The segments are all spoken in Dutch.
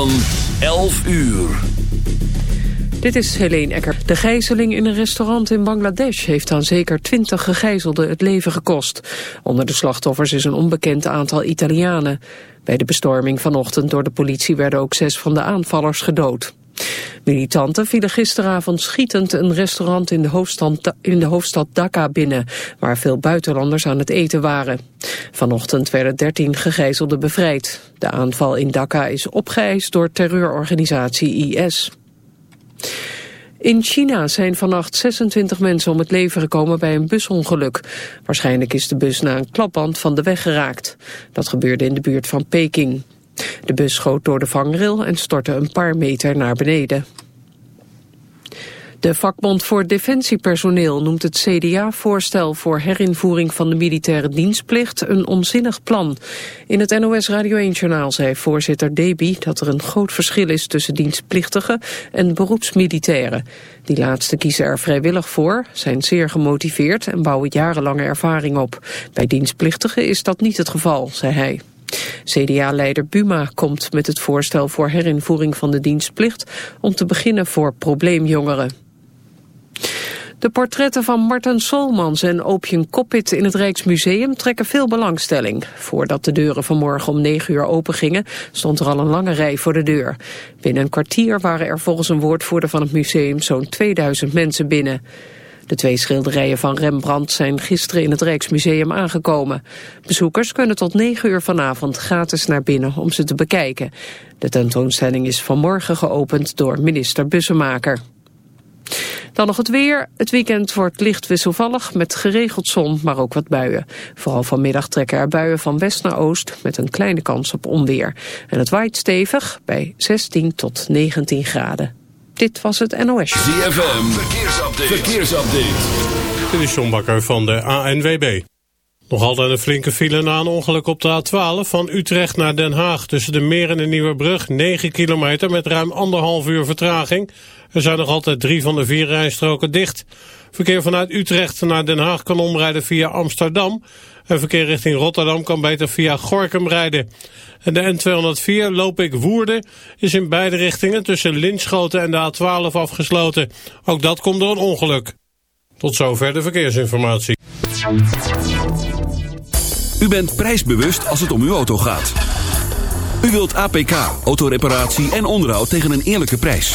van 11 uur. Dit is Helene Ecker. De gijzeling in een restaurant in Bangladesh heeft aan zeker 20 gegijzelden het leven gekost. Onder de slachtoffers is een onbekend aantal Italianen. Bij de bestorming vanochtend door de politie werden ook zes van de aanvallers gedood. Militanten vielen gisteravond schietend een restaurant in de, hoofdstad, in de hoofdstad Dhaka binnen, waar veel buitenlanders aan het eten waren. Vanochtend werden 13 gegijzelden bevrijd. De aanval in Dhaka is opgeëist door terreurorganisatie IS. In China zijn vannacht 26 mensen om het leven gekomen bij een busongeluk. Waarschijnlijk is de bus na een klapband van de weg geraakt. Dat gebeurde in de buurt van Peking. De bus schoot door de vangrail en stortte een paar meter naar beneden. De vakbond voor defensiepersoneel noemt het CDA-voorstel voor herinvoering van de militaire dienstplicht een onzinnig plan. In het NOS Radio 1-journaal zei voorzitter Deby dat er een groot verschil is tussen dienstplichtigen en beroepsmilitairen. Die laatste kiezen er vrijwillig voor, zijn zeer gemotiveerd en bouwen jarenlange ervaring op. Bij dienstplichtigen is dat niet het geval, zei hij. CDA-leider Buma komt met het voorstel voor herinvoering van de dienstplicht om te beginnen voor probleemjongeren. De portretten van Martin Solmans en Opium Koppit in het Rijksmuseum trekken veel belangstelling. Voordat de deuren vanmorgen om 9 uur open gingen, stond er al een lange rij voor de deur. Binnen een kwartier waren er volgens een woordvoerder van het museum zo'n 2000 mensen binnen. De twee schilderijen van Rembrandt zijn gisteren in het Rijksmuseum aangekomen. Bezoekers kunnen tot 9 uur vanavond gratis naar binnen om ze te bekijken. De tentoonstelling is vanmorgen geopend door minister Bussemaker. Dan nog het weer. Het weekend wordt licht wisselvallig met geregeld zon, maar ook wat buien. Vooral vanmiddag trekken er buien van west naar oost met een kleine kans op onweer. En het waait stevig bij 16 tot 19 graden. Dit was het NOS. ZFM, verkeersupdate. verkeersupdate. Dit is John Bakker van de ANWB. Nog altijd een flinke file na een ongeluk op de A12 van Utrecht naar Den Haag. Tussen de Meer en de Nieuwebrug 9 kilometer met ruim anderhalf uur vertraging. Er zijn nog altijd drie van de vier rijstroken dicht. Verkeer vanuit Utrecht naar Den Haag kan omrijden via Amsterdam. En verkeer richting Rotterdam kan beter via Gorkum rijden. En de N204 loop ik Woerden is in beide richtingen tussen Linschoten en de A12 afgesloten. Ook dat komt door een ongeluk. Tot zover de verkeersinformatie. U bent prijsbewust als het om uw auto gaat. U wilt APK, autoreparatie en onderhoud tegen een eerlijke prijs.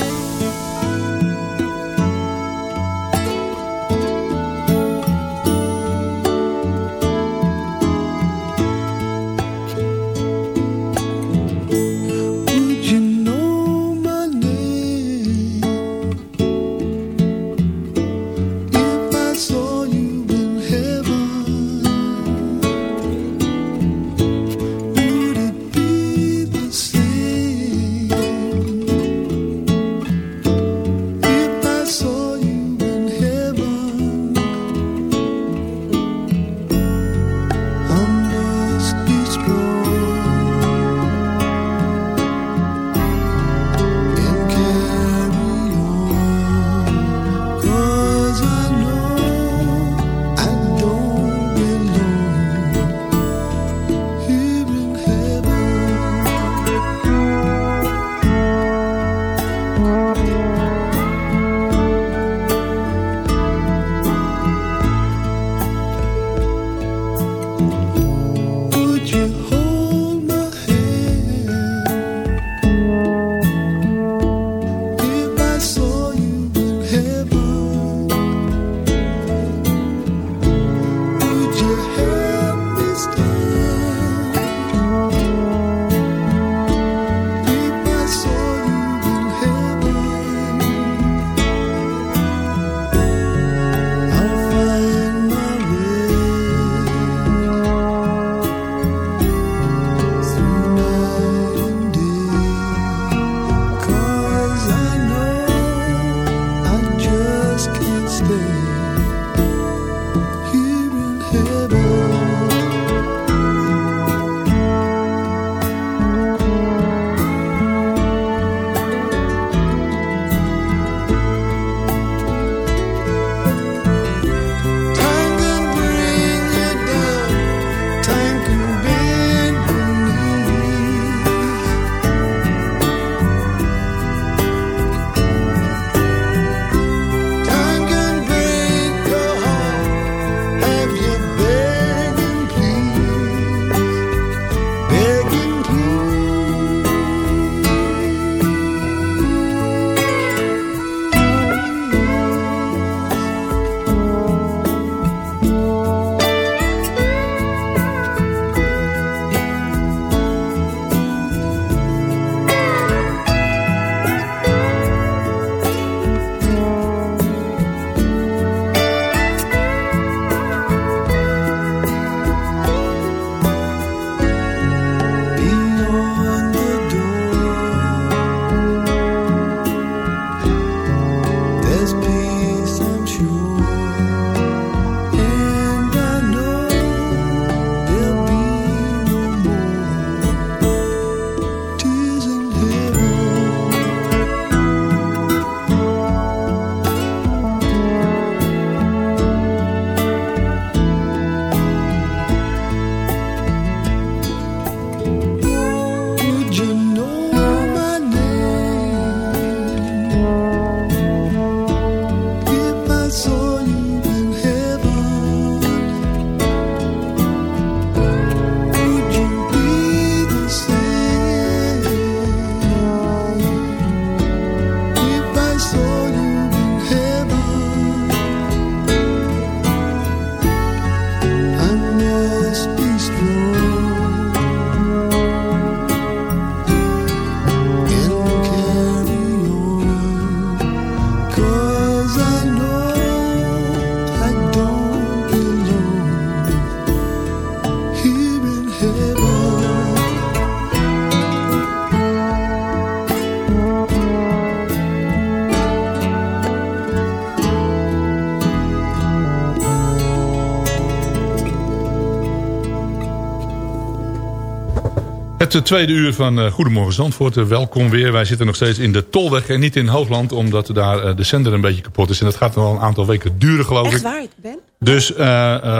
Het tweede uur van uh, Goedemorgen Zandvoort. Uh, welkom weer. Wij zitten nog steeds in de Tolweg en niet in Hoogland... omdat daar uh, de zender een beetje kapot is. En dat gaat nog wel een aantal weken duren, geloof Echt ik. waar, Ben? Dus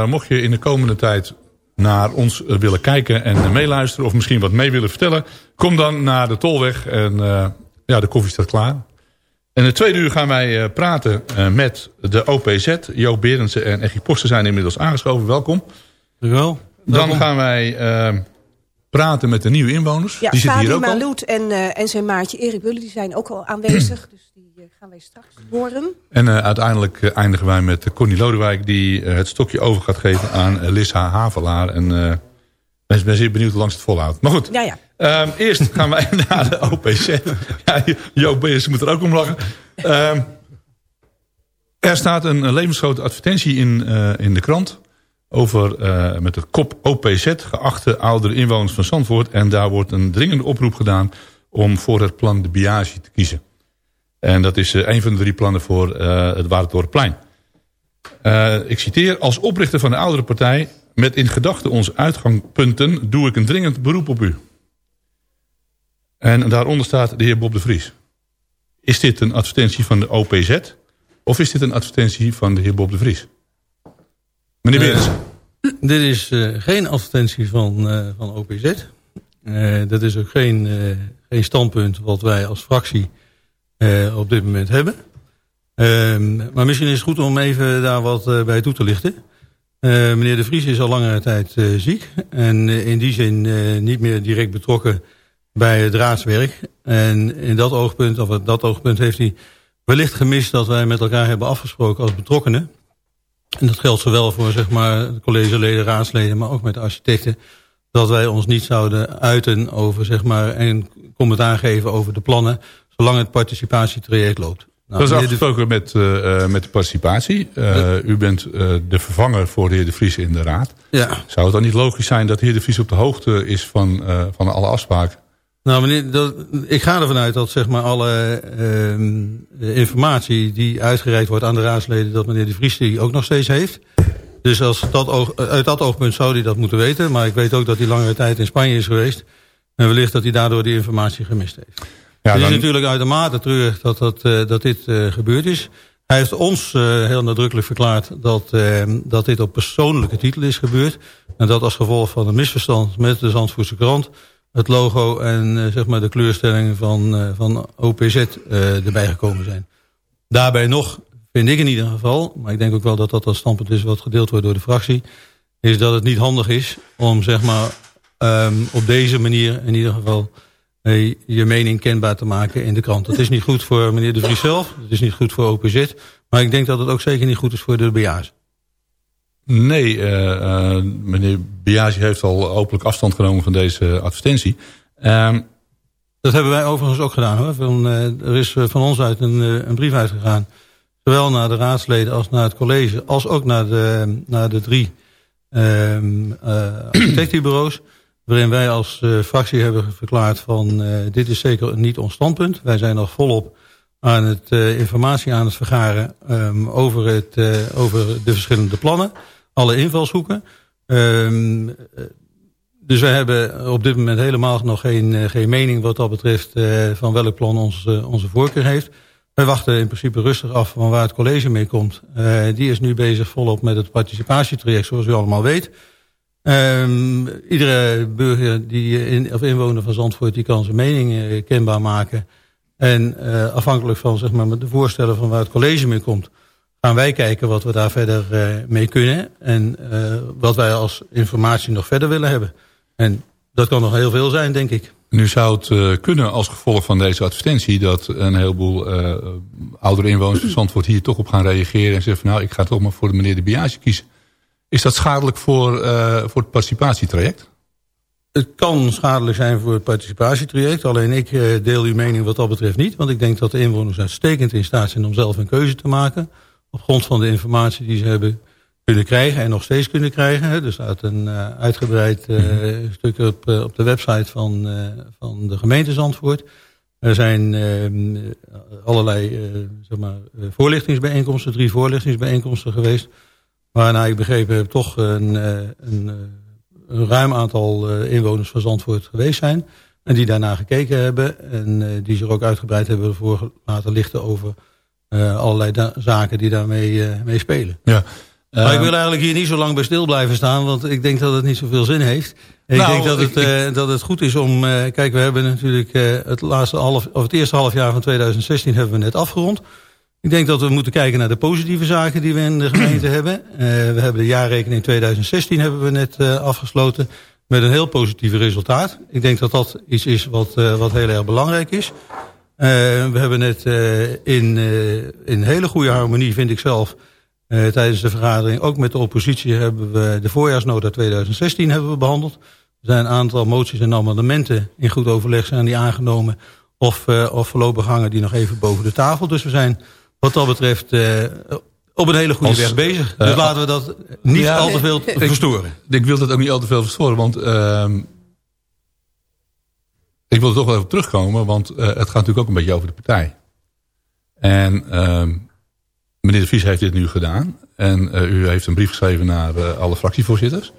mocht je in de komende tijd naar ons willen kijken en meeluisteren... of misschien wat mee willen vertellen... kom dan naar de Tolweg en ja, de koffie staat klaar. In het tweede uur gaan wij praten met de OPZ. Joop Berendsen en Eggy Poster zijn inmiddels aangeschoven. Welkom. Dankjewel. Dan gaan wij praten met de nieuwe inwoners. Ja, die zitten hier ook en, uh, en zijn maatje Erik Bullen die zijn ook al aanwezig. dus die uh, gaan wij straks horen. En uh, uiteindelijk eindigen wij met Connie Lodewijk... die het stokje over gaat geven aan Lissa Havelaar. En ik ben zeer benieuwd hoe lang ze het volhoudt. Maar goed, ja, ja. Ehm, eerst gaan wij naar de OPZ. ja, Joop Beers moet er ook om lachen. Ehm, er staat een levensgrote advertentie in, in de krant over uh, met het kop OPZ, geachte oudere inwoners van Zandvoort. En daar wordt een dringende oproep gedaan om voor het plan de Biagi te kiezen. En dat is uh, een van de drie plannen voor uh, het Waardendorpplein. ik citeer, als oprichter van de oudere partij... met in gedachten onze uitgangspunten doe ik een dringend beroep op u. En daaronder staat de heer Bob de Vries. Is dit een advertentie van de OPZ... of is dit een advertentie van de heer Bob de Vries? Meneer Berendsen. Uh, dit is uh, geen advertentie van, uh, van OPZ. dat is ook geen, geen standpunt wat wij als fractie op dit moment hebben. Ehm, maar misschien is het goed om even daar wat bij toe te lichten. meneer De Vries is al langere tijd ziek. En in die zin niet meer direct betrokken bij het raadswerk. En in dat oogpunt, of dat oogpunt heeft hij wellicht gemist... dat wij met elkaar hebben afgesproken als betrokkenen en dat geldt zowel voor zeg maar, collegeleden, raadsleden, maar ook met de architecten. Dat wij ons niet zouden uiten over zeg maar, en commentaar geven over de plannen. Zolang het participatietraject loopt. Nou, dat is afgesproken met, uh, met de participatie. Uh, ja. U bent uh, de vervanger voor de heer De Vries in de raad. Ja. Zou het dan niet logisch zijn dat de heer De Vries op de hoogte is van, van alle afspraken? Nou meneer, dat, ik ga ervan uit dat zeg maar alle uh, informatie die uitgereikt wordt aan de raadsleden... dat meneer De Vries die ook nog steeds heeft. Dus als dat oog, uit dat oogpunt zou hij dat moeten weten. Maar ik weet ook dat hij langere tijd in Spanje is geweest. En wellicht dat hij daardoor die informatie gemist heeft. Ja, het is dan... natuurlijk uitermate treurig dat, dat, uh, dat dit uh, gebeurd is. Hij heeft ons uh, heel nadrukkelijk verklaard dat, dat dit op persoonlijke titel is gebeurd. En dat als gevolg van een misverstand met de Zandvoortse krant het logo en uh, zeg maar de kleurstelling van, uh, van OPZ uh, erbij gekomen zijn. Daarbij nog, vind ik in ieder geval, maar ik denk ook wel dat dat een standpunt is wat gedeeld wordt door de fractie, is dat het niet handig is om zeg maar um, op deze manier in ieder geval je mening kenbaar te maken in de krant. Dat is niet goed voor meneer De Vries zelf, het is niet goed voor OPZ, maar ik denk dat het ook zeker niet goed is voor de BA's. Nee, uh, uh, meneer Biagi heeft al openlijk afstand genomen van deze advertentie. Um, dat hebben wij overigens ook gedaan. Hoor. Van, uh, er is van ons uit een, een, brief uitgegaan. Zowel naar de raadsleden als naar het college. Als ook naar de, naar de drie architectenbureaus. Waarin wij als fractie hebben verklaard van dit is zeker niet ons standpunt. Wij zijn nog volop aan het informatie aan het vergaren um, over, het, over de verschillende plannen alle invalshoeken. Um, dus wij hebben op dit moment helemaal nog geen, geen mening wat dat betreft uh, van welk plan ons, onze voorkeur heeft. Wij wachten in principe rustig af van waar het college mee komt. Die is nu bezig volop met het participatietraject zoals u allemaal weet. Um, iedere burger die in, of inwoner van Zandvoort die kan zijn mening kenbaar maken. En afhankelijk van zeg maar, de voorstellen van waar het college mee komt gaan wij kijken wat we daar verder uh, mee kunnen. En uh, wat wij als informatie nog verder willen hebben. En dat kan nog heel veel zijn, denk ik. Nu zou het uh, kunnen als gevolg van deze advertentie... dat een heleboel oudere inwoners van Zandvoort hier toch op gaan reageren... en zeggen van nou, ik ga toch maar voor de meneer de Biage kiezen. Is dat schadelijk voor, voor het participatietraject? Het kan schadelijk zijn voor het participatietraject. Alleen ik deel uw mening wat dat betreft niet. Want ik denk dat de inwoners uitstekend in staat zijn om zelf een keuze te maken op grond van de informatie die ze hebben kunnen krijgen en nog steeds kunnen krijgen. Er staat een uh, uitgebreid uh, stuk op, uh, op de website van, van de gemeente Zandvoort. Er zijn allerlei zeg maar, voorlichtingsbijeenkomsten, drie voorlichtingsbijeenkomsten geweest. Waarna ik begrepen heb toch een, een, een ruim aantal eh, inwoners van Zandvoort geweest zijn. En die daarna gekeken hebben. En eh, die zich ook uitgebreid hebben voor laten lichten over eh, allerlei da- zaken die daarmee eh, mee spelen. Ja. Maar ik Ehm, wil eigenlijk hier niet zo lang bij stil blijven staan, want ik denk dat het niet zoveel zin heeft. Ik Nou, denk dat het, ik- eh, dat het goed is om... eh, kijk, we hebben natuurlijk eh, het, laatste half, of het eerste half jaar van 2016 hebben we net afgerond. Ik denk dat we moeten kijken naar de positieve zaken die we in de gemeente hebben. Eh, we hebben de jaarrekening 2016 hebben we net eh, afgesloten met een heel positief resultaat. Ik denk dat dat iets is wat, eh, wat heel erg belangrijk is. Eh, we hebben net eh, in, eh, in hele goede harmonie, vind ik zelf... tijdens de vergadering, ook met de oppositie... hebben we de voorjaarsnota 2016 hebben we behandeld. Er zijn een aantal moties en amendementen in goed overleg zijn die aangenomen... of, of voorlopig hangen die nog even boven de tafel. Dus we zijn wat dat betreft op een hele goede Als, weg bezig. Dus laten we dat niet ja, al te veel verstoren. Ik wil dat ook niet al te veel verstoren, want ehm, ik wil er toch wel even terugkomen, want eh, het gaat natuurlijk ook een beetje over de partij. En ehm, meneer De Vries heeft dit nu gedaan en eh, u heeft een brief geschreven naar eh, alle fractievoorzitters.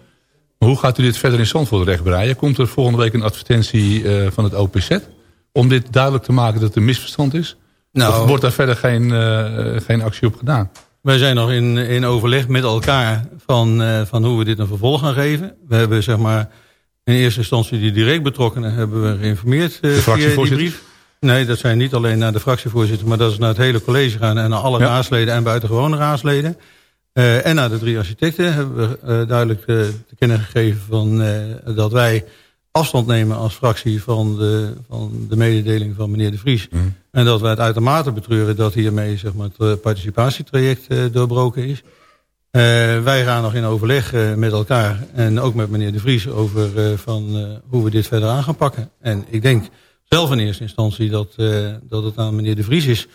Maar hoe gaat u dit verder in Zandvoort rechtbreien? Komt er volgende week een advertentie van het OPZ om dit duidelijk te maken dat het een misverstand is? Nou, of wordt daar verder geen, geen actie op gedaan? Wij zijn nog in, in overleg met elkaar van, van hoe we dit een vervolg gaan geven. We hebben zeg maar in eerste instantie die direct betrokkenen hebben we geïnformeerd eh, via die fractievoorzitters? brief. Nee, dat zijn niet alleen naar de fractievoorzitter, maar dat is naar het hele college gaan en naar alle Ja. raadsleden en buitengewone raadsleden. Eh, en naar de drie architecten hebben we eh, duidelijk te kennen gegeven van, dat wij afstand nemen als fractie van de, van de mededeling van meneer De Vries. En dat wij het uitermate betreuren dat hiermee zeg maar, het participatietraject doorbroken is. Eh, wij gaan nog in overleg eh, met elkaar en ook met meneer De Vries over eh, van, hoe we dit verder aan gaan pakken. En ik denk zelf in eerste instantie dat, dat het aan meneer De Vries is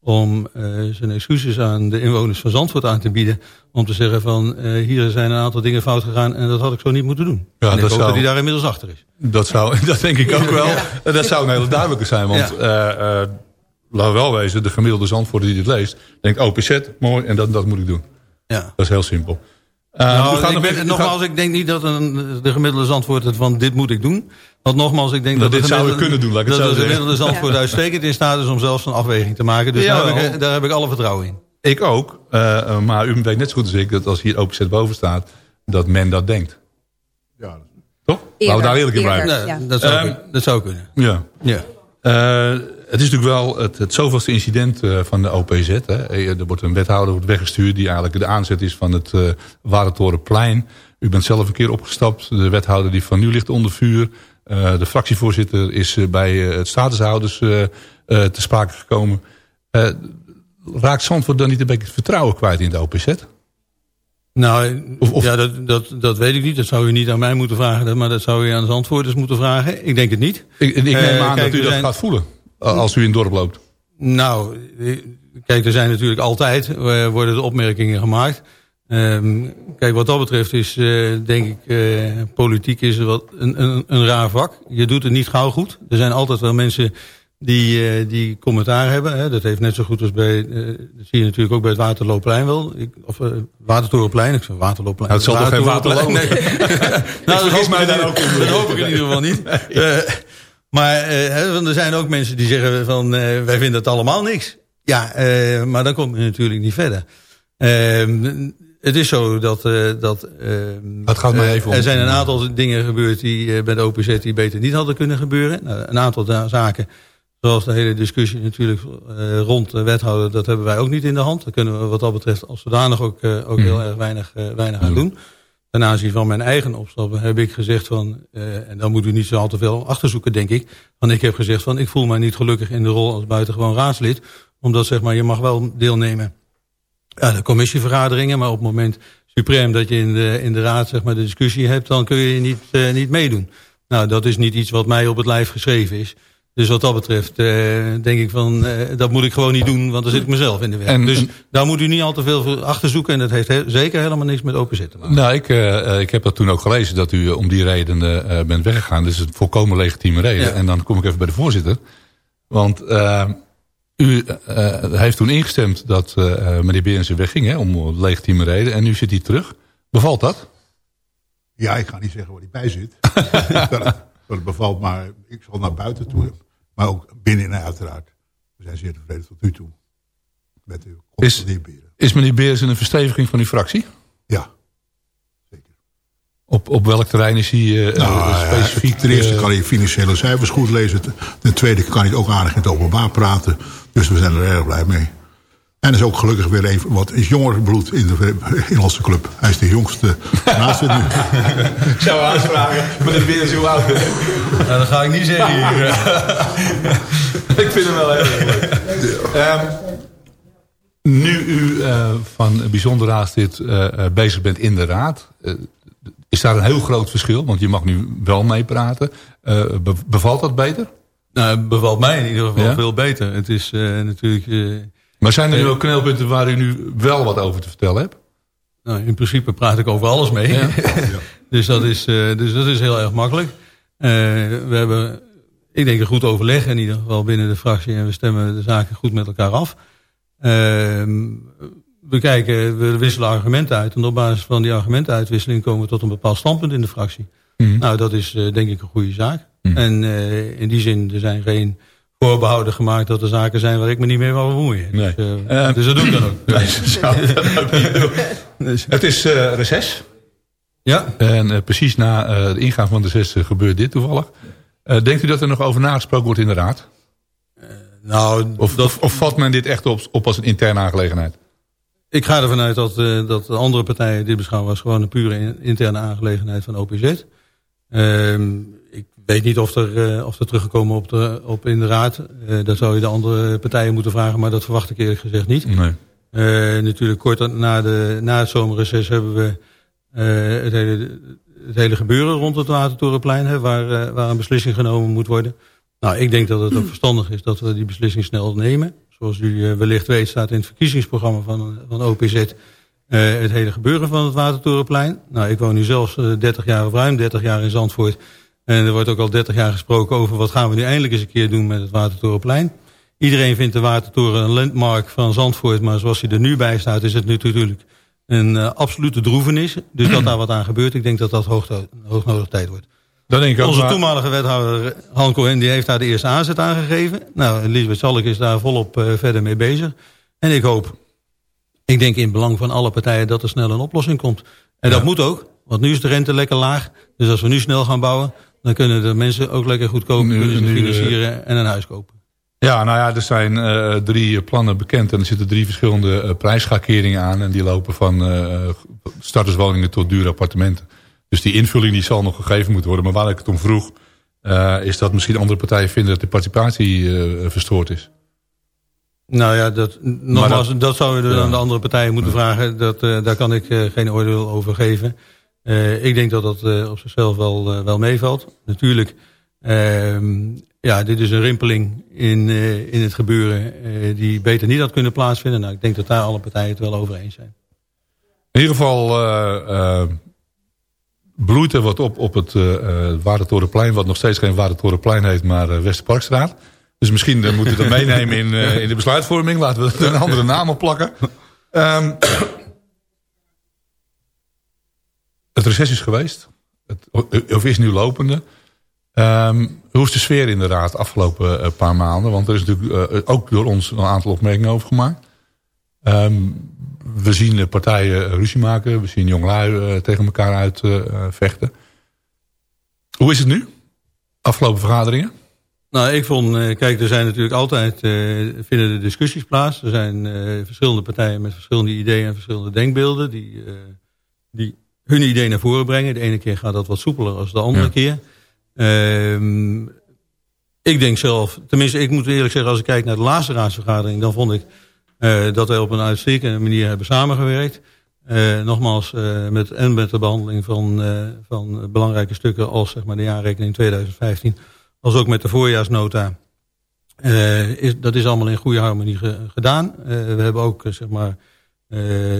om zijn excuses aan de inwoners van Zandvoort aan te bieden. Om te zeggen van hier zijn een aantal dingen fout gegaan en dat had ik zo niet moeten doen. Ja, en ik dat hoop zou- dat hij daar inmiddels achter is. Dat, zou, dat denk ik ook wel. Dat zou een hele duidelijke zijn. Want we wel wezen, de gemiddelde zandvoorder die dit leest... denkt OPZ, mooi, en dat, dat moet ik doen. Ja. Dat is heel simpel. Eh, Nou, ik ben, even- nogmaals, gaat- ik denk niet dat een, de gemiddelde zandvoort het van dit moet ik doen. Want nogmaals, ik denk Dat dat, dit zou je kunnen doen, laat ik het dat zo de zeggen. gemiddelde zandvoort uitstekend in staat is om zelfs een afweging te maken. Dus Ja, daar, heb ik, daar heb ik alle vertrouwen in. Ik ook. eh, eh, maar u weet net zo goed als ik dat als hier OPZ boven staat... dat men dat denkt. Ja, Toch? Laten we daar eerlijk in eerder. blijven. Ja. Nee, dat, zou, Ehm, kunnen. dat zou kunnen. Ja. Ja. Eh, het is natuurlijk wel het, het zoveelste incident eh, van de OPZ. Hè. Eh, Er wordt een wethouder wordt weggestuurd die eigenlijk de aanzet is van het uh, Warentorenplein. U bent zelf een keer opgestapt. De wethouder die van nu ligt onder vuur. Uh, de fractievoorzitter is bij het statushouders te sprake gekomen. raakt Zandvoort dan niet een beetje het vertrouwen kwijt in de OPZ? Nou, Of- of- ja, dat, dat, dat weet ik niet. Dat zou u niet aan mij moeten vragen. Maar dat zou u aan de antwoorders moeten vragen. Ik denk het niet. Ik, ik neem Eh, aan kijk, dat u dat zijn- gaat voelen. Als u in het dorp loopt. Nou, eh, kijk, er zijn natuurlijk altijd eh, worden de opmerkingen gemaakt. Ehm, kijk, wat dat betreft is, eh, denk ik, eh, politiek is wat een, een, een raar vak. Je doet het niet gauw goed. Er zijn altijd wel mensen die, eh, die commentaar hebben. Hè. Dat heeft net zo goed als bij, eh, dat zie je natuurlijk ook bij het Waterloopplein wel. Ik, of Watertorenplein, ik zeg Waterloopplein. Nou, het zal toch geen Watertorenplein, Waterloo- Nee. nou, dat hoop, mij ook dat hoop ik in ieder geval niet. Maar eh, er zijn ook mensen die zeggen van eh, wij vinden het allemaal niks. Ja, eh, maar dan kom je natuurlijk niet verder. Ehm, het is zo dat... dat ehm, Het gaat mij even om- Er zijn een aantal dingen gebeurd die bij de OPZ die beter niet hadden kunnen gebeuren. Nou, een aantal zaken, zoals de hele discussie natuurlijk rond de wethouder... dat hebben wij ook niet in de hand. Daar kunnen we wat dat betreft als zodanig ook, eh, ook heel erg weinig, weinig aan doen. Ten aanzien van mijn eigen opstappen heb ik gezegd van... eh, en dan moet u niet zo al te veel achterzoeken, denk ik. Want ik heb gezegd van ik voel mij niet gelukkig in de rol als buitengewoon raadslid. Omdat zeg maar, je mag wel deelnemen aan de commissievergaderingen. Maar op het moment suprem dat je in de, in de raad zeg maar, de discussie hebt... dan kun je niet, eh, niet meedoen. Nou, dat is niet iets wat mij op het lijf geschreven is. Dus wat dat betreft eh, denk ik van, eh, dat moet ik gewoon niet doen, want dan zit ik mezelf in de weg. En- dus en- daar moet u niet al te veel voor achterzoeken en dat heeft he- zeker helemaal niks met OPZ te maken. Nou, ik, eh, ik heb dat toen ook gelezen dat u om die reden eh, bent weggegaan. Dus het is een volkomen legitieme reden. Ja. En dan kom ik even bij de voorzitter. Want u eh, heeft toen ingestemd dat eh, meneer Berensen wegging hè, om legitieme reden. En nu zit hij terug. Bevalt dat? Ja, ik ga niet zeggen waar hij bij zit. dat, dat bevalt, maar ik zal naar buiten toe. Maar ook binnenin uiteraard. We zijn zeer tevreden tot nu toe. Met de Is, Beren. is meneer Beers een versteviging van uw fractie? Ja. Op, op welk terrein is hij eh, Nou, ja, specifiek? ten eerste eh, kan hij financiële cijfers goed lezen. Ten- Ten tweede kan hij ook aardig in het openbaar praten. Dus we zijn er erg blij mee. En is ook gelukkig weer even wat is jonger bloed in, de, in onze club. Hij is de jongste naast het nu. Ik zou aanvragen, meneer Beers, hoe oud bent u? Nou, dat ga ik niet zeggen hier. Ik vind hem wel heel erg leuk. Ehm, nu u eh, van bijzonder raadslid eh, eh, bezig bent in de raad... eh, is daar een heel groot verschil? Want je mag nu wel meepraten. Eh, be- bevalt dat beter? Nou, het bevalt mij in ieder geval Ja? veel beter. Het is eh, natuurlijk... Maar zijn er nu Eh, ook knelpunten waar u nu wel wat over te vertellen hebt? nou, in principe praat ik over alles mee. Ja. dus, dat is, eh, dus dat is heel erg makkelijk. Eh, we hebben, ik denk, een goed overleg in ieder geval binnen de fractie. En we stemmen de zaken goed met elkaar af. Ehm, we kijken, we wisselen argumenten uit. En op basis van die argumentenuitwisseling komen we tot een bepaald standpunt in de fractie. Mhm. Nou, dat is denk ik een goede zaak. Mhm. En in die zin, er zijn geen voorbehouden gemaakt dat er zaken zijn waar ik me niet meer wil bemoeien. Nee. Dus, eh, Eh, dus dat doe ik dan ook. Nee, dat zou ik dan ook niet doen. Het is eh reces. Ja, En precies na de ingang van de zes gebeurt dit toevallig. Denkt u dat er nog over nagesproken wordt in de raad? nou, Of, dat, of, of vat men dit echt op, op als een interne aangelegenheid? Ik ga ervan uit dat, dat de andere partijen dit beschouwen als gewoon een pure in- interne aangelegenheid van OPZ. Ehm, ik weet niet of er, eh, of er teruggekomen op, de, op in de raad. Eh, dat zou je de andere partijen moeten vragen, maar dat verwacht ik eerlijk gezegd niet. Nee. Eh, natuurlijk kort na, de, na het zomerreces hebben we het, hele, het hele gebeuren rond het Watertorenplein, hè, waar, waar een beslissing genomen moet worden. Nou, ik denk dat het ook verstandig is dat we die beslissing snel nemen. Zoals u wellicht weet staat in het verkiezingsprogramma van, van OPZ het hele gebeuren van het Watertorenplein. Nou, ik woon nu zelfs eh, 30 jaar of ruim 30 jaar in Zandvoort. En er wordt ook al 30 jaar gesproken over wat gaan we nu eindelijk eens een keer doen met het Watertorenplein. Iedereen vindt de Watertoren een landmark van Zandvoort, maar zoals hij er nu bij staat is het natuurlijk een eh, absolute droevenis. Dus dat daar wat aan gebeurt, ik denk dat dat hoog, hoog nodig tijd wordt. Dan denk ik ook Onze maar- toenmalige wethouder Han Cohen die heeft daar de eerste aanzet aan gegeven. Nou, Elisabeth Zalk is daar volop eh, verder mee bezig. En ik hoop, ik denk in het belang van alle partijen dat er snel een oplossing komt. En dat moet ook, want nu is de rente lekker laag. Dus als we nu snel gaan bouwen, dan kunnen de mensen ook lekker goedkoop Nu- kunnen ze nu, eh, financieren en een huis kopen. Ja, nou ja, er zijn eh, drie plannen bekend en er zitten drie verschillende eh, prijsschakeringen aan. En die lopen van eh, starterswoningen tot dure appartementen. Dus die invulling die zal nog gegeven moeten worden. Maar waar ik het om vroeg, is dat misschien andere partijen vinden dat de participatie verstoord is. Nou ja, dat, nogmaals, dat- dat, zou je Ja. de andere partijen moeten vragen. Dat, daar kan ik geen oordeel over geven. Eh, ik denk dat dat eh, op zichzelf wel, eh, wel meevalt. Natuurlijk, ehm, ja, dit is een rimpeling in, in het gebeuren die beter niet had kunnen plaatsvinden. Nou, ik denk dat daar alle partijen het wel over eens zijn. In ieder geval bloeit er wat op op het Watertorenplein... wat nog steeds geen Watertorenplein heet, maar Westerparkstraat. Dus misschien eh, moeten we dat meenemen in, in de besluitvorming. Laten we er een andere naam op plakken. Ehm, het reces is geweest. Het, of is nu lopende. Ehm, hoe is de sfeer in de raad afgelopen eh, paar maanden? Want er is natuurlijk eh, ook door ons een aantal opmerkingen over gemaakt. Ehm, we zien eh, partijen ruzie maken. We zien jongelui eh, tegen elkaar uitvechten. vechten. Hoe is het nu? Afgelopen vergaderingen? Nou, ik vond, kijk, er zijn natuurlijk altijd, vinden de discussies plaats. Er zijn verschillende partijen met verschillende ideeën en verschillende denkbeelden die, die hun idee naar voren brengen. De ene keer gaat dat wat soepeler als de andere Ja. keer. Ehm, ik denk zelf, tenminste ik moet eerlijk zeggen, als ik kijk naar de laatste raadsvergadering, dan vond ik eh, dat wij op een uitstekende manier hebben samengewerkt. Eh, nogmaals, eh, met, en met de behandeling van, van belangrijke stukken als zeg maar, de jaarrekening 2015 als ook met de voorjaarsnota. Is, dat is allemaal in goede harmonie ge- gedaan. We hebben ook zeg maar, eh,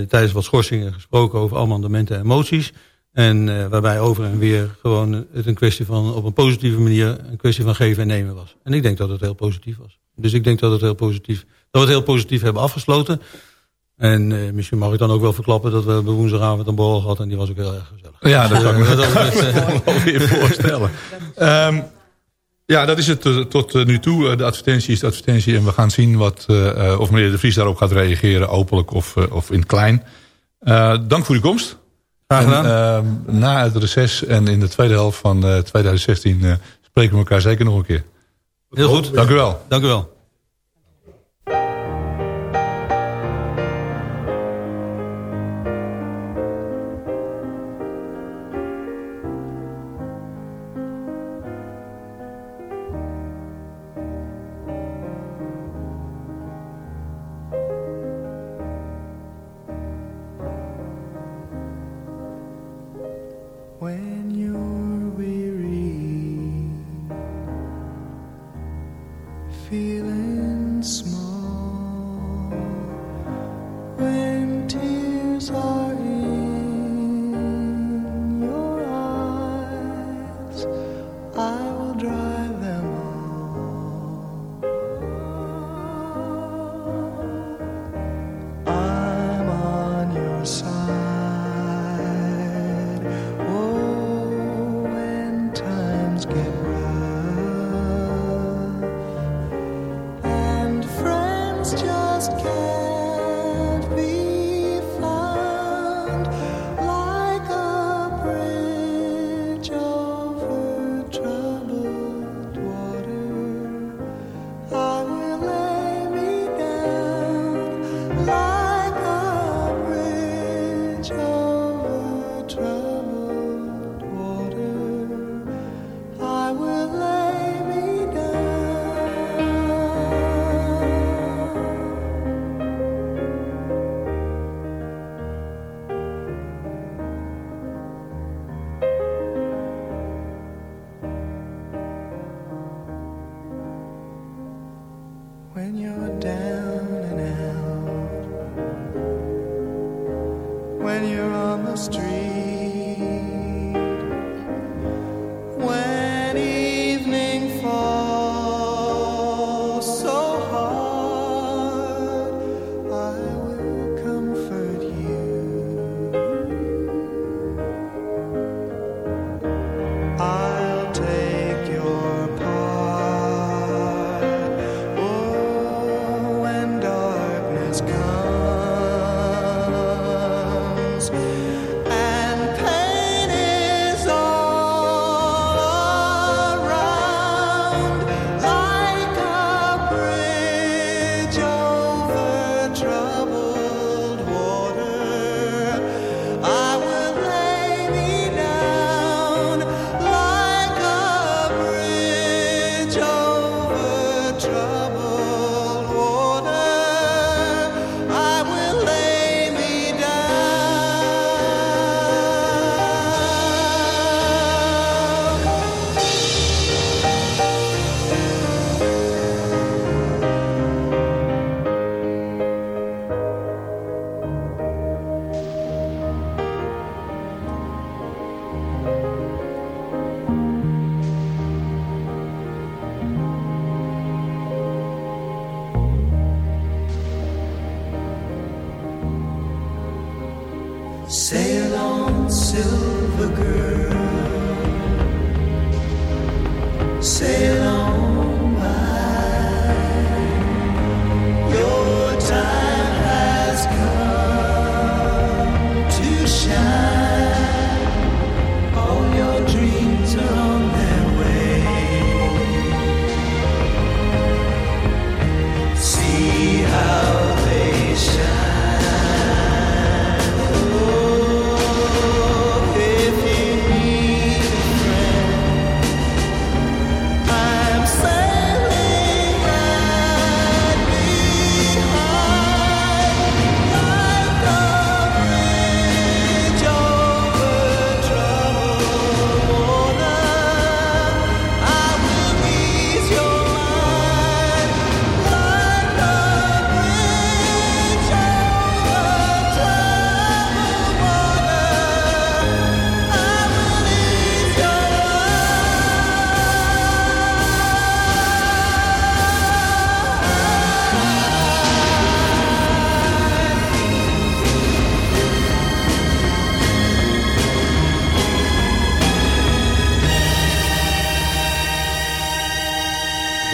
tijdens wat schorsingen gesproken over amendementen en moties. En eh, waarbij over en weer gewoon het een kwestie van op een positieve manier een kwestie van geven en nemen was. En ik denk dat het heel positief was. Dus ik denk dat, het heel positief, dat we het heel positief hebben afgesloten. En uh, misschien mag ik dan ook wel verklappen dat we woensdagavond een borrel gehad En die was ook heel erg gezellig. Ja, dat dus, kan ik me dat, weer voorstellen. Ehm, ja, dat is het eh, tot eh, nu toe. Eh, de advertentie is de advertentie. En we gaan zien wat, of meneer De Vries daarop gaat reageren. Openlijk of, of in het klein. Dank voor uw komst. Graag gedaan. Ehm, na het reces en in de tweede helft van 2016 spreken we elkaar zeker nog een keer. Heel goed. Dank u wel. Dank u wel.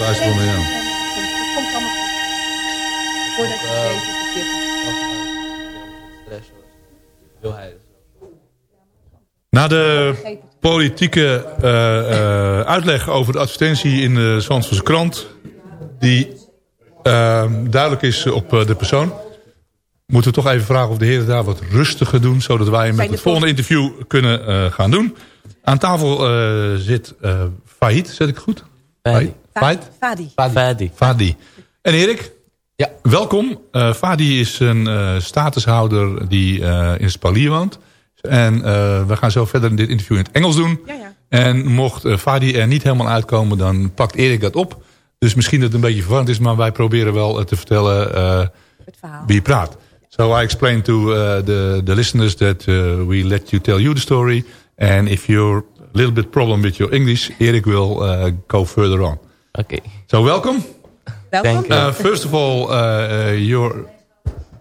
Luister wel naar jou. Het komt allemaal goed. Voordat je het weet is het. Na de politieke eh, eh, uitleg over de advertentie in de Zandvoortse krant... die eh, duidelijk is op eh, de persoon... moeten we toch even vragen of de heren daar wat rustiger doen... zodat wij met het volgende interview kunnen eh, gaan doen. Aan tafel eh, zit eh Faid, zet ik het goed? Fadi. Fadi. Fadi. Fadi. En Erik? Ja. Welkom. Eh Fadi is een eh, statushouder die eh, in Spalier woont. En eh, we gaan zo verder in dit interview in het Engels doen. Ja, ja. En mocht eh, Fadi er niet helemaal uitkomen, dan pakt Erik dat op. Dus misschien dat het een beetje verwarrend is, maar wij proberen wel te vertellen eh, Het verhaal. wie praat. So I explain to uh, the, the listeners that uh, we let you tell you the story. And if you're a little bit problem with your English, Erik will uh, go further on. Okay. So welcome. Welkom. Thank you. Uh, first of all, uh, uh, you're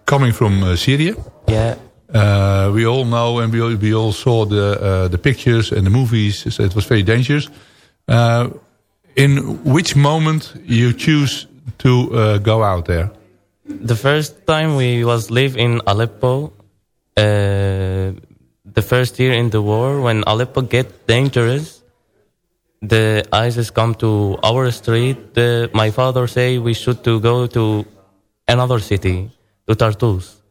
coming from uh, Syria. Yeah. Uh, we all know and we all, we all saw the uh, the pictures and the movies. So it was very dangerous. Uh, in which moment you choose to uh, go out there? The first time we was live in Aleppo, uh, the first year in the war, when Aleppo get dangerous, the ISIS come to our street. The, my father say we should to go to another city, to Tartus.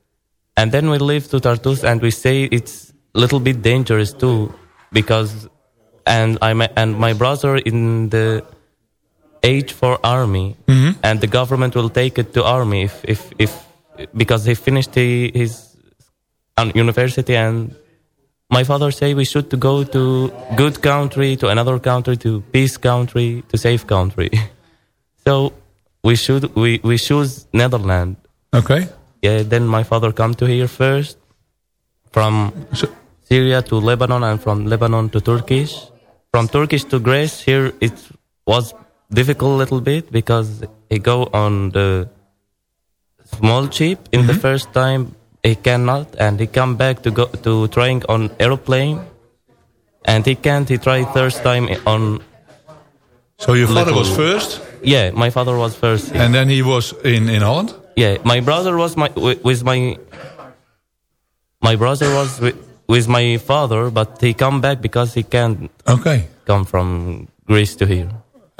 And then we leave to Tartus and we say it's a little bit dangerous too, because, and I and my brother in the age for army, mm-hmm. and the government will take it to army if if, if because he finished he, his university and my father say we should to go to good country to another country to peace country to safe country. So we should we we choose netherlands. Okay. yeah then my father come to here first from So, syria to lebanon and from lebanon to turkish. From turkish to greece here it was difficult a little bit because he go on the small ship in the mm-hmm. first time he cannot and he come back to go to trying on aeroplane and he can't he tried third time on so your father was first, yeah my father was first and then he was in in Holland. yeah my brother was my with my my brother was with, with my father but he come back because he can't Okay. come from greece to here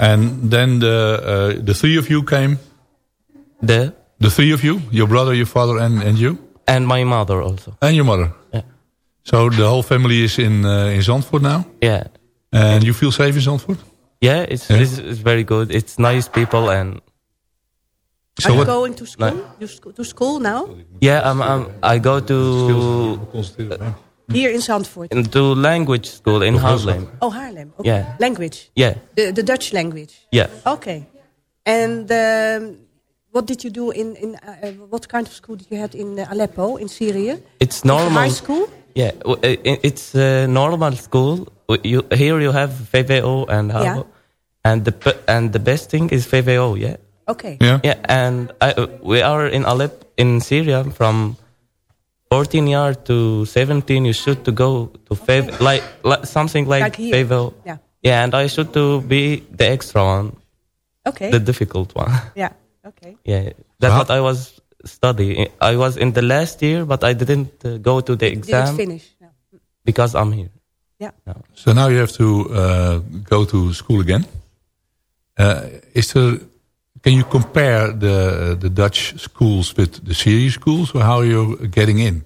And then the uh, the three of you came. the The three of you, your brother, your father, and and you, and my mother also and your mother. Yeah. So the whole family is in uh, in Zandvoort now, yeah and you feel safe in Zandvoort. yeah it's Yeah. It's, it's very good it's nice people and So Are you what? going to school? Nee. You sc- to school now? yeah I'm, I'm i go to Here in Zandvoort. into language school in Haarlem. Oh, Haarlem. Okay. Yeah. Language. Yeah, The, the Dutch language. yeah. Okay. And um, what did you do in, in uh, uh, what kind of school did you have in uh, Aleppo, in Syria? It's normal. High school? Yeah, w- i- i- it's a normal school. You, here you have VWO and HAVO. Yeah. And the and the best thing is VWO, yeah. Okay. Yeah. Yeah, and I, uh, we are in Aleppo, in Syria, from 14 years to 17. You should to go to VW, like, like something like, Like here. VWO. Yeah. Yeah, and I should to be the extra one, Okay. the difficult one. yeah. Okay. Yeah, that's Wow. what I was studying. I was in the last year, but I didn't uh, go to the exam. Did it exam finish? No. because I'm here. Yeah. So now you have to uh, go to school again. Uh, is there? Can you compare the the Dutch schools with the Syrian schools, or how you're getting in?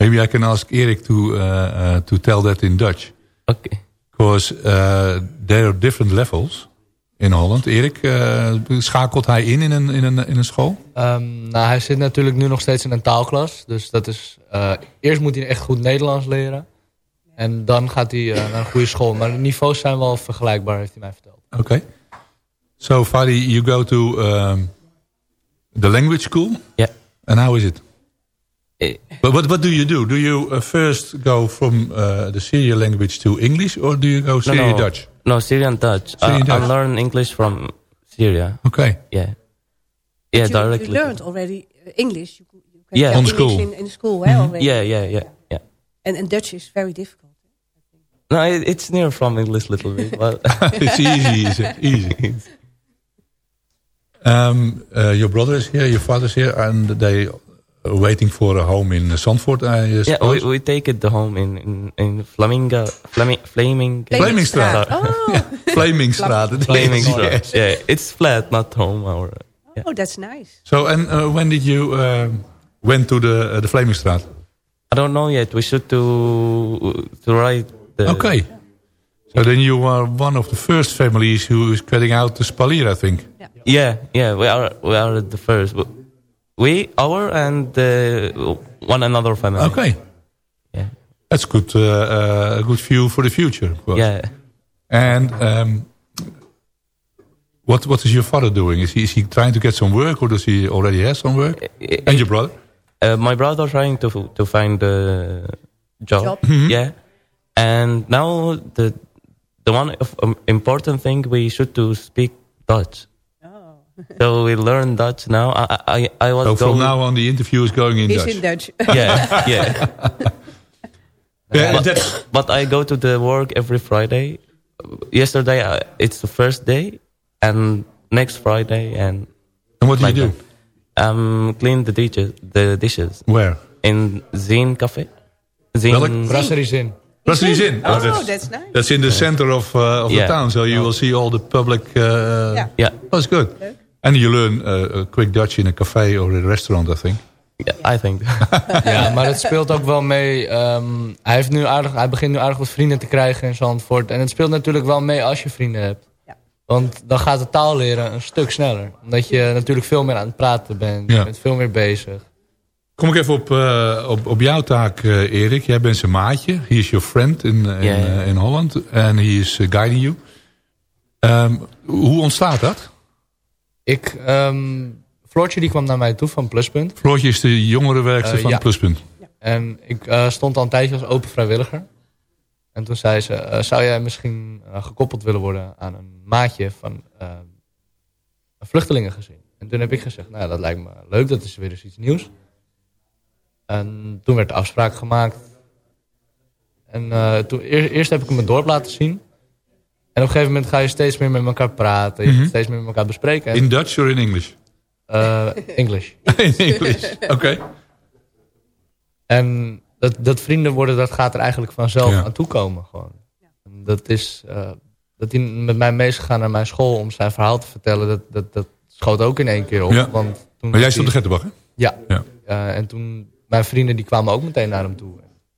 Maybe I can ask Eric to uh, uh, to tell that in Dutch, Okay. because uh, there are different levels in Holland. Erik, uh, schakelt hij in in een in een in een school? Ehm, nou, hij zit natuurlijk nu nog steeds in een taalklas. Dus dat is... eh, eerst moet hij echt goed Nederlands leren. En dan gaat hij eh, naar een goede school. Maar de niveaus zijn wel vergelijkbaar, heeft hij mij verteld. Okay. So Fadi, you go to um, the language school, Yeah. and how is it? Eh, But what what do you do? Do you uh, first go from uh, the Syrian language to English, or do you go No, Syrian no. Dutch? No, Syrian Dutch. Syrian I, Dutch. I learn English from Syria. Okay. Yeah. Yeah, you, directly. You learned already uh, English. You, you can Yeah. tell On English school. In, in school, eh, already. Yeah, yeah, yeah, yeah. And, and Dutch is very difficult. No, it, it's near from English a little bit, but it's easy, is it? Easy. Um, uh, your brother is here, your father is here, and they are waiting for a home in Zandvoort, I Yeah, we, we take it the home in in, in Flamingo, Flaming, Flaming, Vlemingstraat. Oh, Vlemingstraat. Flamingstraat. Yes. Yeah, it's flat, not home. Or oh, that's nice. So, and uh, when did you uh, went to the uh, the Vlemingstraat? I don't know yet. We should to to write. The, Okay. So then you are one of the first families who is getting out the Spalier, I think. Yeah, yeah. We are we are the first. We our and uh, one another family. Okay. Yeah. That's good. Uh, uh, a good view for the future. of course. Yeah. And um, what what is your father doing? Is he is he trying to get some work, or does he already have some work? And your brother? Uh, my brother trying to to find a job. Job. Mhm. Yeah, and now the the one um, important thing we should to speak Dutch. So we learn Dutch now. I I, I was So from going, now on, the interview is going in He's Dutch. in Dutch. yeah yeah. Yeah, but, that's- but I go to the work every Friday. Yesterday uh, it's the first day, and next Friday and. And what do you do? Um, clean the dishes. The dishes Where? in Zine Cafe. Welk? Zine. Brasserie Zin. Brasserie Zin. Oh, that's nice. That's in the center of, uh, of Yeah. the town, so you will see all the public. Uh, Yeah. Yeah, That's good. And you learn uh, a quick Dutch in a cafe or a restaurant, I think. yeah, I think. Ja, maar het speelt ook wel mee. ehm, hij, heeft nu aardig, hij begint nu aardig wat vrienden te krijgen in Zandvoort. En het speelt natuurlijk wel mee als je vrienden hebt. Ja. Want dan gaat de taal leren een stuk sneller. Omdat je natuurlijk veel meer aan het praten bent. Ja. Je bent veel meer bezig. Kom ik even op, uh, op, op jouw taak, uh, Erik. Jij bent zijn maatje. He is your friend in, in, Ja, ja. uh, in Holland. En he is uh, guiding you. Um, hoe ontstaat dat? Ik, ehm Floortje die kwam naar mij toe van Pluspunt. Floortje is de jongerenwerkster Uh, van ja. Pluspunt. En ik eh, stond al een tijdje als open vrijwilliger. En toen zei ze, eh, zou jij misschien eh, gekoppeld willen worden aan een maatje van eh, een vluchtelingengezin? En toen heb ik gezegd, nou ja, dat lijkt me leuk, dat is weer eens iets nieuws. En toen werd de afspraak gemaakt. En eh, toen, eer- eerst heb ik hem het dorp laten zien. En op een gegeven moment ga je steeds meer met elkaar praten. Je Mhm. steeds meer met elkaar bespreken. En, In Dutch or in English? eh, English. in English. Oké. En dat, dat vrienden worden, dat gaat er eigenlijk vanzelf Ja. aan toe komen. Gewoon. Dat is eh, dat hij met mij mee is gegaan naar mijn school om zijn verhaal te vertellen. Dat, dat, dat schoot ook in één keer op. Ja. Want toen Maar jij stond de Gettenbach, hè? Ja. Ja. Eh, en toen, mijn vrienden die kwamen ook meteen naar hem toe.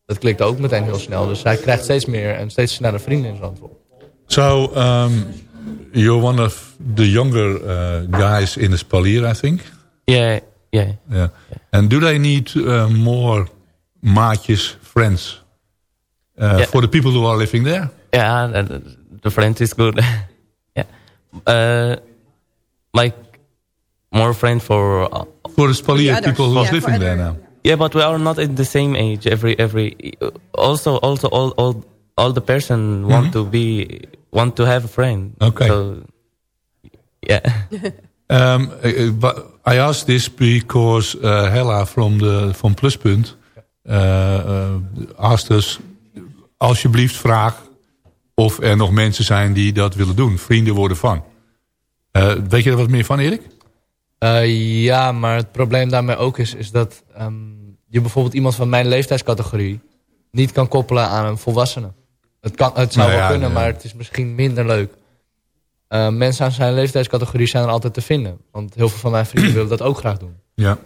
Dat klikte ook meteen heel snel. Dus hij krijgt steeds meer en steeds sneller vrienden in Zandvoort. So, um, you're one of the younger uh, guys in the Spalier, I think. yeah, yeah. Yeah. And do they need uh, more maatjes, friends, uh, Yeah. for the people who are living there? Yeah, the friend is good. yeah, uh, like more friend for. Uh, For the Spalier others, people who are for living there now. yeah, but we are not in the same age. Every every. Also, also, all all all the person want to be want to have a friend. Okay. So, yeah. Um, but I ask this because uh, Hella from the from Pluspunt uh, uh, asked us: alsjeblieft vraag of er nog mensen zijn die dat willen doen, vrienden worden van. Uh, weet je er wat meer van, Erik? Eh, ja, maar het probleem daarmee ook is, is dat ehm, je bijvoorbeeld iemand van mijn leeftijdscategorie niet kan koppelen aan een volwassene. Het, kan, het zou Nou wel ja, kunnen, ja. maar het is misschien minder leuk. Eh, mensen aan zijn leeftijdscategorie zijn er altijd te vinden. Want heel veel van mijn vrienden willen dat ook graag doen. Ja.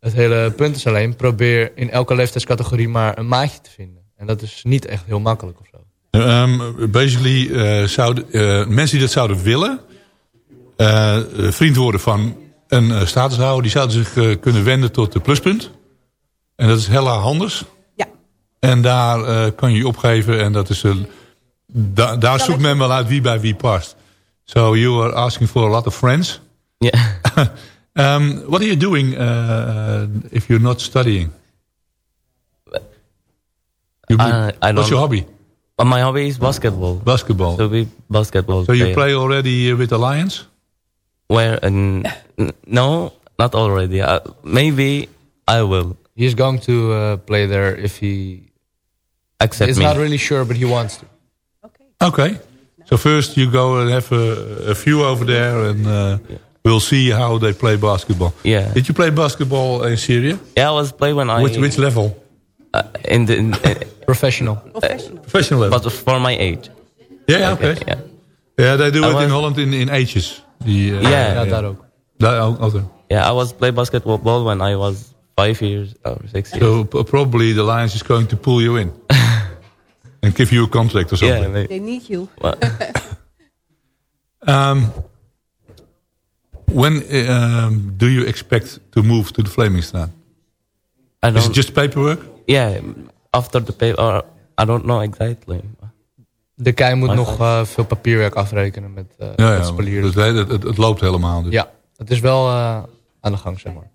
Het hele punt is alleen, probeer in elke leeftijdscategorie maar een maatje te vinden. En dat is niet echt heel makkelijk of zo. Um, basically, eh, zouden, eh, mensen die dat zouden willen, vriend worden van een statushouder, die zouden zich kunnen wenden tot de pluspunt. En dat is Hella Handers. En daar eh, kan je je opgeven en dat is een, da- daar zoekt men wel uit wie bij wie past. So you are asking for a lot of friends. Yeah. um, what are you doing uh, if you're not studying? You, I, I don't. what's your hobby? My hobby is basketball. Basketball. So we basketball. So you player. play already with Alliance? Where? Uh, no, not already. Uh, maybe I will He is going to uh, play there if he... accept He's me. not really sure, but he wants to. Okay. Okay. So first you go and have a, a few over there and uh, we'll see how they play basketball. Yeah. Did you play basketball in Syria? Yeah, I was playing when I Which, which level? uh, in the in, uh, Professional. Professional level. but for my age. Yeah, okay. Yeah. Yeah, they do I it was- in Holland in, in ages. Die, eh, Yeah. Ja, daar ook. Daar ook altijd. Yeah, I was play basketball when I was five years or six years. So probably the Lions is going to pull you in. and give you a contract or something. yeah, maybe. They need you. Um, when um, do you expect to move to the Vlemingstraat? I Is it just paperwork? yeah, after the pay, or I don't know exactly. De kei moet nog eh, veel papierwerk afrekenen met, eh Ja, met ja het, het, het, het loopt helemaal. Dus. Ja, het is wel eh, aan de gang, zeg maar.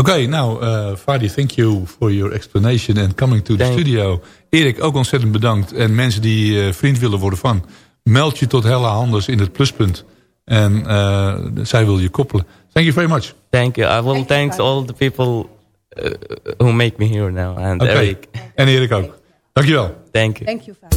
Oké, nou, uh, Fadi, thank you for your explanation and coming to the Thank- studio. Erik, ook ontzettend bedankt. En mensen die eh, vriend willen worden van, meld je tot Hella Handels in het pluspunt. En eh, zij wil je koppelen. Thank you very much. Thank you. I will thanks all the people uh, who make me here now and Oké, Eric. en Erik ook. Dankjewel. Thank you. Thank you, Fadi.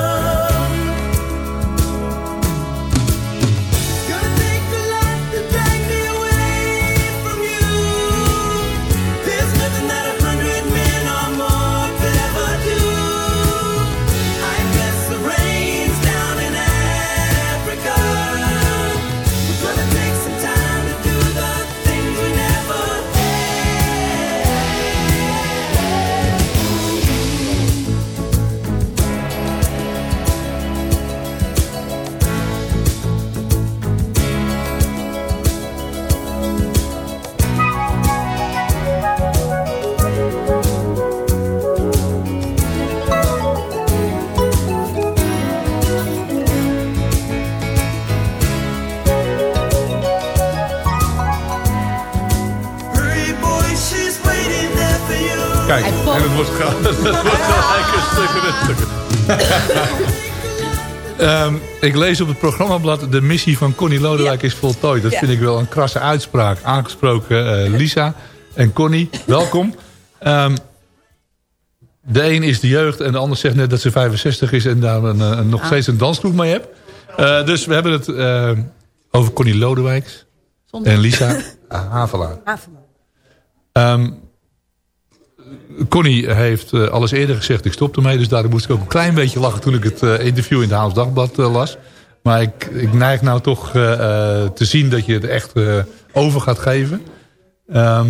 Kijk, en het wordt, het wordt gelijk een stuk rustiger. Ik lees op het programmablad... de missie van Connie Lodewijk is voltooid. Dat Ja. vind ik wel een krasse uitspraak. Aangesproken eh, Lisa en Connie, welkom. Ehm, de een is de jeugd en de ander zegt net dat ze 65 is... en daar een, een- nog steeds een dansgroep mee hebt. Eh, dus we hebben het eh, over Connie Lodewijk en Lisa Havelaar. Haverman. Connie heeft eh, alles eerder gezegd, ik stop ermee. Dus daarom moest ik ook een klein beetje lachen toen ik het eh, interview in het Haals Dagblad eh, las. Maar ik, ik neig nou toch te zien dat je het echt over gaat geven. Ehm,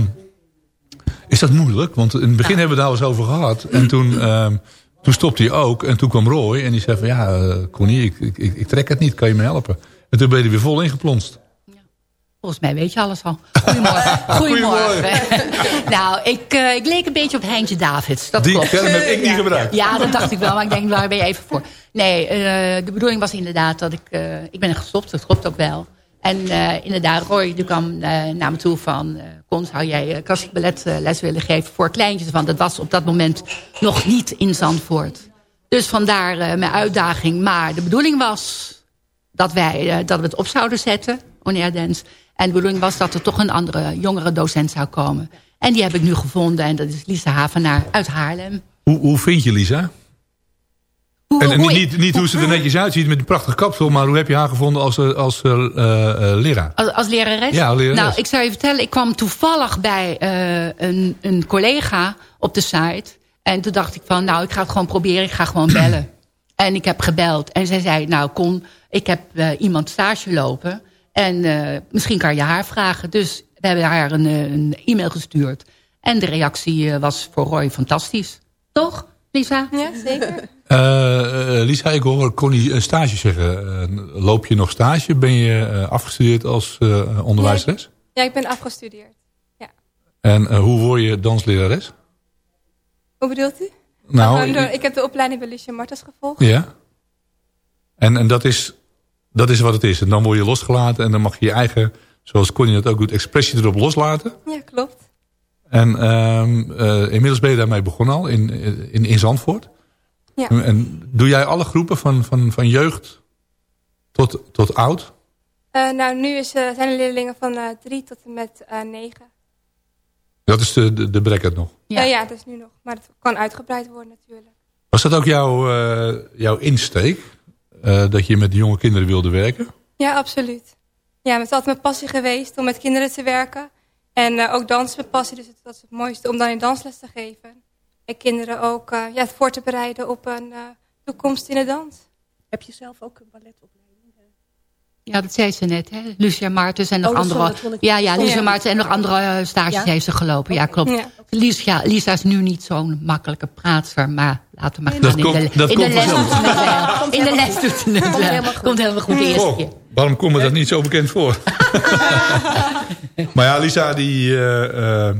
is dat moeilijk? Want in het begin hebben we het daar eens over gehad. En toen, ehm, toen stopte hij ook. En toen kwam Roy en die zei van ja, Connie, ik, ik, ik, ik trek het niet. Kan je me helpen? En toen ben je er weer vol ingeplonst. Volgens mij weet je alles al. Goedemorgen. Goedemorgen. nou, ik, eh, ik leek een beetje op Heintje Davids. Dat Die klopt. heb ik niet gebruikt. Ja, dat dacht ik wel, maar ik denk, waar ben je even voor? Nee, eh, de bedoeling was inderdaad dat ik... eh, ik ben gestopt, dat klopt ook wel. En inderdaad, Roy die kwam naar me toe van... Kon, zou jij klassiek balletles willen geven voor kleintjes? Want dat was op dat moment nog niet in Zandvoort. Dus vandaar mijn uitdaging. Maar de bedoeling was dat, wij, dat we het op zouden zetten, On Air Dance. En de bedoeling was dat er toch een andere, jongere docent zou komen. En die heb ik nu gevonden en dat is Lisa Havenaar uit Haarlem. Hoe, hoe vind je Lisa? Hoe- En, en hoe niet, niet, hoe ze er netjes uitziet met een prachtig kapsel... maar hoe heb je haar gevonden als, eh, als eh, eh, leraar? Als, als lerares? Ja, lerares. Nou, ik zou je vertellen, ik kwam toevallig bij een, een collega op de site. En toen dacht ik van, nou, ik ga het gewoon proberen. Ik ga gewoon bellen. En ik heb gebeld. En zij zei, nou, Kon, ik heb iemand stage lopen. En eh, misschien kan je haar vragen. Dus we hebben haar een, eh, een e-mail gestuurd. En de reactie eh, was voor Roy fantastisch. Toch, Lisa? Ja, zeker. Eh, eh, Lisa, ik hoor Connie een stage zeggen. Loop je nog stage? Ben je eh, afgestudeerd als eh, onderwijsres? Ja, ik ben afgestudeerd. En eh, hoe word je danslerares? Hoe bedoelt u? Nou, ik heb de opleiding bij Lucia Martens gevolgd. Ja. En, en dat, is, dat is wat het is. En dan word je losgelaten en dan mag je je eigen, zoals Connie dat ook doet, expressie erop loslaten. Ja, klopt. En ehm, eh, inmiddels ben je daarmee begonnen al in, in, in Zandvoort. Ja. En, en doe jij alle groepen van, van, van jeugd tot, tot oud? Eh, nou, nu is, eh, zijn de leerlingen van eh, drie tot en met eh, negen. Dat is de, de, de bracket nog. Ja. ja, dat is nu nog. Maar het kan uitgebreid worden natuurlijk. Was dat ook jouw, eh, jouw insteek? Eh, dat je met de jonge kinderen wilde werken? Ja, absoluut. Ja, het is altijd mijn passie geweest om met kinderen te werken. En eh, ook dansen is mijn passie, dus het, dat is het mooiste om dan in dansles te geven. En kinderen ook eh, ja, voor te bereiden op een eh, toekomst in de dans. Heb je zelf ook een balletopleiding? Ja, dat zei ze net, hè? Lucia Martens en nog Oh, dat andere... dat ik- ja, ja, Lucia Ja. Martens en nog andere eh, stages Ja? heeft ze gelopen. Ja, klopt. Ja. Lisa, Lisa is nu niet zo'n makkelijke praatster, maar laten we maar Dat gaan. komt- in de, dat in de les doet ze het wel. In de les doet ze het Komt wel. helemaal goed. Komt helemaal goed de eerste Goh, keer. waarom komt me dat niet zo bekend voor? maar ja, Lisa, die, eh, eh,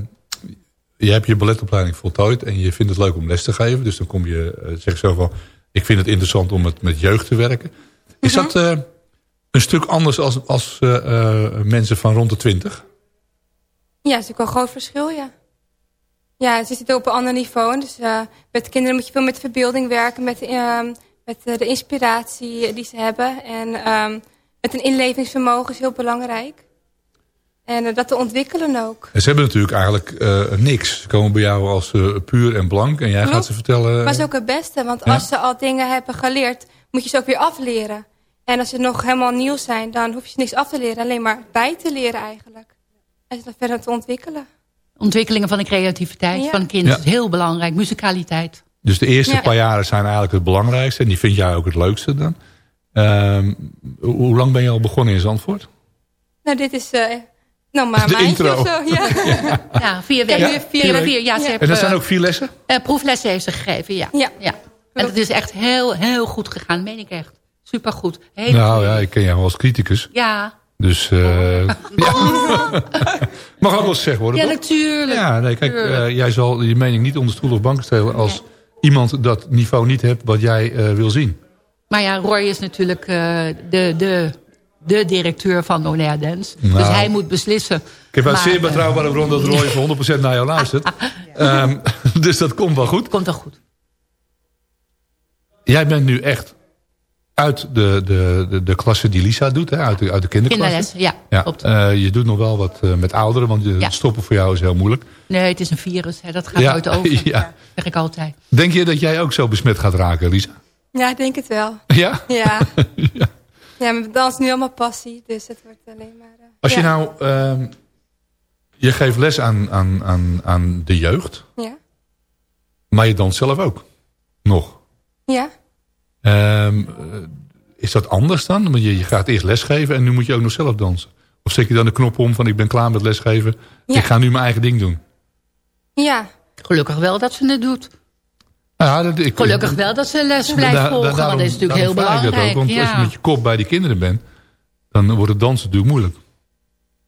je hebt je balletopleiding voltooid... en je vindt het leuk om les te geven. Dus dan kom je, zeg zo van... ik vind het interessant om met, met jeugd te werken. Is dat eh, een stuk anders als, als eh, eh, mensen van rond de twintig? Ja, dat is natuurlijk wel een groot verschil, ja. Ja, ze zitten op een ander niveau. Dus eh, met kinderen moet je veel met verbeelding werken. Met, ehm, met de inspiratie die ze hebben. En ehm, met een inlevingsvermogen is heel belangrijk. En dat te ontwikkelen ook. En ze hebben natuurlijk eigenlijk niks. Ze komen bij jou als eh, puur en blank. En jij gaat Klopt. ze vertellen... Maar dat is ook het beste. Want Ja. als ze al dingen hebben geleerd, moet je ze ook weer afleren. En als ze nog helemaal nieuw zijn, dan hoef je ze niks af te leren. Alleen maar bij te leren eigenlijk. En ze dan verder te ontwikkelen. Ontwikkelingen van de creativiteit Ja. van kinderen Ja. is heel belangrijk. Musicaliteit. Dus de eerste Ja. paar jaren zijn eigenlijk het belangrijkste. En die vind jij ook het leukste dan. Ehm, hoe lang ben je al begonnen in Zandvoort? Nou, dit is eh nou maar De een maandje intro. of zo. Ja. Ja, vier Ja, weken. vier- vier Vier, weken. vier, ja, ze En dat zijn eh, ook vier lessen? eh, proeflessen heeft ze gegeven, ja. Ja. ja. En het is echt heel, heel goed gegaan, meen ik echt. Supergoed. Heel Nou ja, ik ken jou als criticus. Ja, Dus eh, ja. mag ook wel eens gezegd worden, ja toch? natuurlijk. Ja, nee, kijk, eh, jij zal je mening niet onder stoel of bank stellen... als iemand dat niveau niet hebt wat jij eh, wil zien. Maar ja, Roy is natuurlijk de, de, de directeur van Onea Dance. Nou. Dus hij moet beslissen. Ik heb Maar, zeer betrouwbare bron dat Roy voor 100% naar jou luistert. Ehm, dus dat komt wel goed. Komt wel goed. Jij bent nu echt uit de, de, de, de klasse die Lisa doet, hè? Uit, de, uit de kinderklasse. Kinderles, ja. Ja, Klopt. eh, je doet nog wel wat eh, met ouderen, want je Ja. stoppen voor jou is heel moeilijk. Nee, het is een virus. Hè. Dat gaat Ja, nooit over. ja. zeg ik altijd. Denk je dat jij ook zo besmet gaat raken, Lisa? ja, ik denk het wel. Ja? Ja. ja, maar dans is nu allemaal passie. Dus het wordt alleen maar... eh, Als je ja. nou... ehm, je geeft les aan, aan, aan, aan de jeugd. Ja. Maar je danst zelf ook? Nog? Ja. Ehm, eh, is dat anders dan? Want je, je gaat eerst lesgeven en nu moet je ook nog zelf dansen. Of zet je dan de knop om van ik ben klaar met lesgeven. Ja. Ik ga nu mijn eigen ding doen. Ja. Gelukkig wel dat ze het doet. Nou Ja, dat, ik, Gelukkig wel dat ze les blijft volgen. daarom- want dat is natuurlijk heel ik dat belangrijk. ook, want als je met je kop bij die kinderen bent, dan wordt het dansen natuurlijk moeilijk.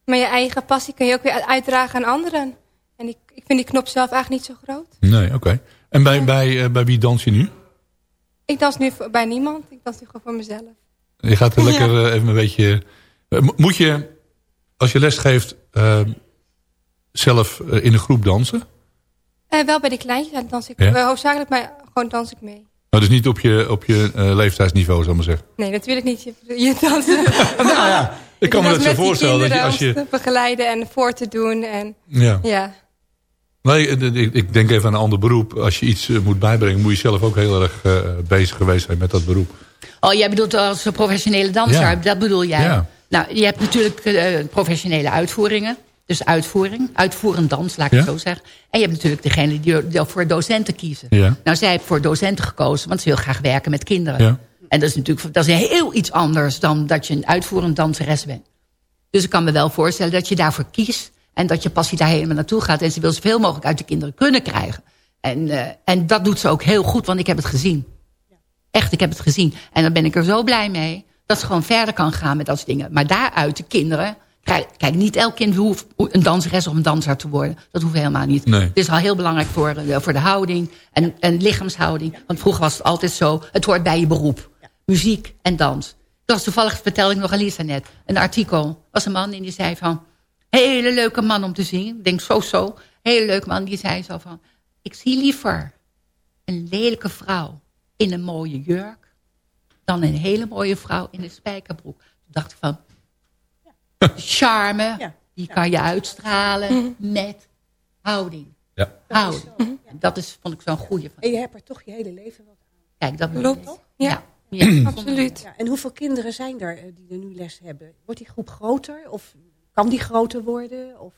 Maar je eigen passie kun je ook weer uitdragen aan anderen. En ik, ik vind die knop zelf eigenlijk niet zo groot. Nee, oké. En bij, bij, eh, bij wie dans je nu? Ik dans nu voor- bij niemand. Ik dans nu gewoon voor mezelf. Je gaat er lekker eh, even een beetje... eh, mo- Moet je, als je les geeft, eh, zelf eh, in een groep dansen? Wel bij de kleintjes dan dans ik. Ja? hoofdzakelijk, maar gewoon dans ik mee. Nou, dus niet op je, op je leeftijdsniveau, zal ik maar zeggen. Nee, natuurlijk niet. Je, je dansen. Nou ja, ik kan me dat zo voorstellen. Dat je, als je, te begeleiden en voor te doen. En, ja. ja. Nee, eh, ik, ik denk even aan een ander beroep. Als je iets eh, moet bijbrengen, moet je zelf ook heel erg eh, bezig geweest zijn met dat beroep. Oh, jij bedoelt als professionele danser, Ja. dat bedoel jij? Ja. Nou, je hebt natuurlijk professionele uitvoeringen. Dus uitvoering, uitvoerend dans, laat ik het zo zeggen. En je hebt natuurlijk degene die, die voor docenten kiezen. Ja. Nou, zij heeft voor docenten gekozen, want ze wil graag werken met kinderen. Ja. En dat is natuurlijk dat is heel iets anders dan dat je een uitvoerend danseres bent. Dus ik kan me wel voorstellen dat je daarvoor kiest. En dat je passie daar helemaal naartoe gaat. En ze wil zoveel mogelijk uit de kinderen kunnen krijgen. En, eh, en dat doet ze ook heel goed, want ik heb het gezien. Echt, ik heb het gezien. En dan ben ik er zo blij mee dat ze gewoon verder kan gaan met dat soort dingen. Maar daaruit de kinderen... Kijk, kijk, niet elk kind hoeft een danseres of een danser te worden. Dat hoeft helemaal niet. Nee. Het is al heel belangrijk voor, de- voor de houding en, en lichaamshouding. Want vroeger was het altijd zo, het hoort bij je beroep. Muziek en dans. Was toevallig, vertelde ik nog aan Lisa net, een artikel. was een man en die zei van... Hele leuke man om te zien. Ik denk zo zo. Hele leuke man die zei zo van... Ik zie liever een lelijke vrouw in een mooie jurk... dan een hele mooie vrouw in een spijkerbroek. Toen dacht ik van... Charme, die kan je uitstralen met houding. Ja. Houding. Dat is, vond ik zo'n goeie. Van. En je hebt er toch je hele leven wat aan. Kijk, dat Klopt. Ja. Ja. Ja. Absoluut. Ja, en hoeveel kinderen zijn er eh, die er nu les hebben? Wordt die groep groter? Of kan die groter worden? Of...